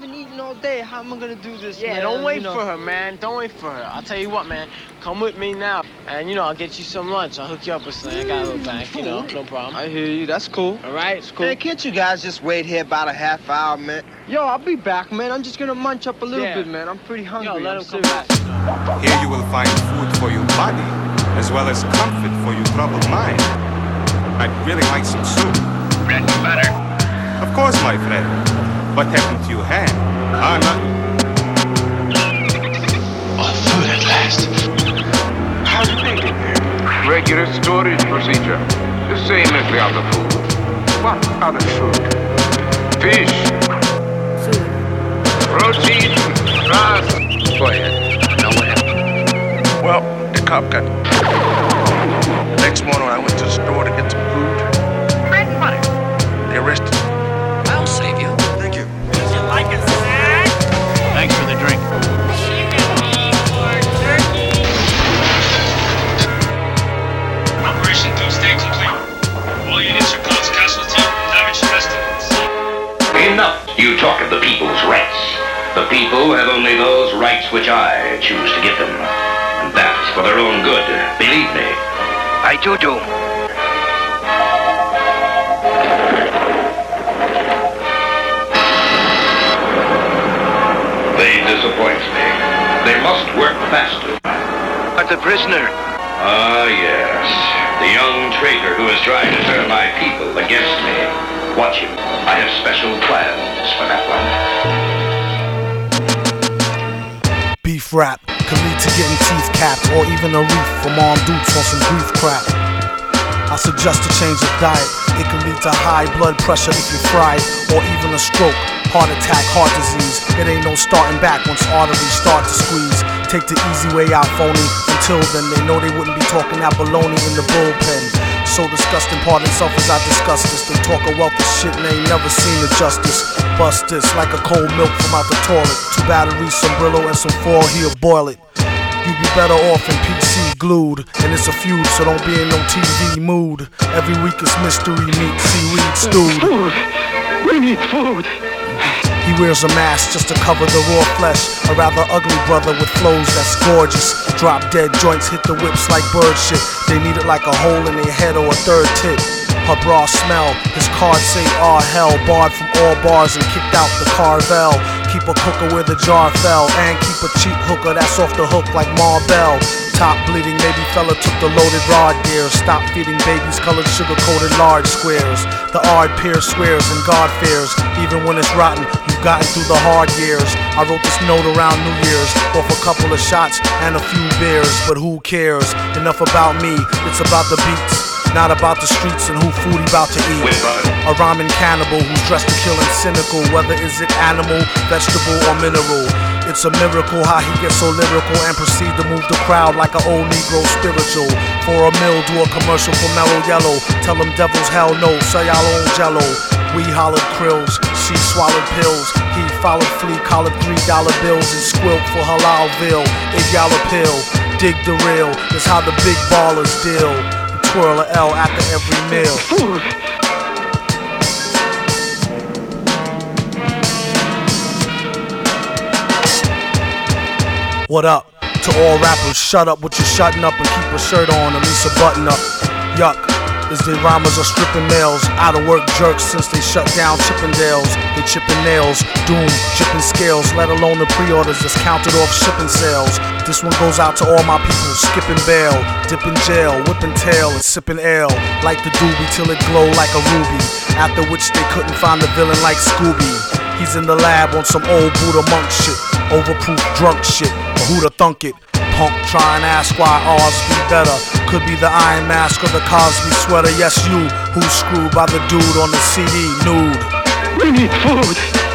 haven't eaten all day. How am I gonna do this, Yeah, man? don't wait You know. for her, man. Don't wait for her. I'll tell you what, man. Come with me now, and you know I'll get you some lunch. I'll hook you up with something. I got a little bag, you know, no problem. I hear you. That's cool. All right, it's cool. Hey, can't you guys just wait here about a half hour, man? Yo, I'll be back, man. I'm just gonna munch up a little Yeah. bit, man. I'm pretty hungry. Yo, let him come back. Here you will find food for your body, as well as comfort for your troubled mind. I'd really like some soup. Bread and butter. Of course, my friend. What happened to your hand? Ah, nothing. Oh, food at last. How'd you make it here? Regular storage procedure. The same as the other food. What other food? Fish. Protein. Grass. Go ahead. Now what happened? Well, the cop got. The people have only those rights which I choose to give them. And that's for their own good. Believe me. I do do. They disappoint me. They must work faster. But the prisoner. Ah, yes. The young traitor who is trying to turn my people against me. Watch him. I have special plans for that one. Beef rap could lead to getting teeth capped or even a reef from armed dudes on some grief crap. I suggest a change of diet. It can lead to high blood pressure if you fry or even a stroke, heart attack, heart disease. It ain't no starting back once arteries start to squeeze. Take the easy way out, phony. Until then, they know they wouldn't be talking that baloney in the bullpen. So disgusting, pardon self as I discuss this. They talk a wealth of shit and they ain't never seen the justice. Bust this like a cold milk from out the toilet. Two batteries, some Brillo, and some foil here, boil it. You'd be better off in PC glued. And it's a feud, so don't be in no TV mood. Every week it's mystery meat, seaweed stewed. Food. We need food. He wears a mask just to cover the raw flesh. A rather ugly brother with flows that's gorgeous. Drop dead joints hit the whips like bird shit. They need it like a hole in their head or a third tip. Her bra smell, his card say ah hell. Barred from all bars and kicked out the Carvel. Keep a cooker where the jar fell. And keep a cheap hooker that's off the hook like Ma Bell. Top bleeding, maybe fella took the loaded rod gear. Stop feeding babies colored sugar coated large squares. The odd peer swears and God fears. Even when it's rotten, you've gotten through the hard years. I wrote this note around New Year's. Off a couple of shots and a few beers. But who cares? Enough about me, it's about the beats. Not about the streets and who food he about to eat. A ramen cannibal who's dressed to kill and cynical, whether is it animal, vegetable, or mineral. It's a miracle how he gets so lyrical and proceed to move the crowd like an old Negro spiritual. For a mill, do a commercial for Mellow Yellow. Tell them devils hell no, sell y'all own jello. We hollered krills, she swallowed pills. He followed flea collared three dollar bills and squilt for Halalville. If y'all a pill, dig the real. It's how the big ballers deal. A L after every meal. What up? To all rappers, shut up with your shutting up and keep a shirt on, at least a button up. Yuck. Is the rhymers are stripping nails. out of work jerks since they shut down Chippendales. They chipping nails, doom, chipping scales, let alone the pre-orders that's counted off shipping sales. This one goes out to all my people, skipping bail, dipping jail, whipping tail and sipping ale. Like the doobie till it glow like a ruby. After which they couldn't find the villain like Scooby. He's in the lab on some old Buddha monk shit, overproof drunk shit. But who'da thunk it? Punk try and ask why ours be better. Could be the Iron Mask or the Cosby sweater. Yes, you who's screwed by the dude on the CD nude. We need food.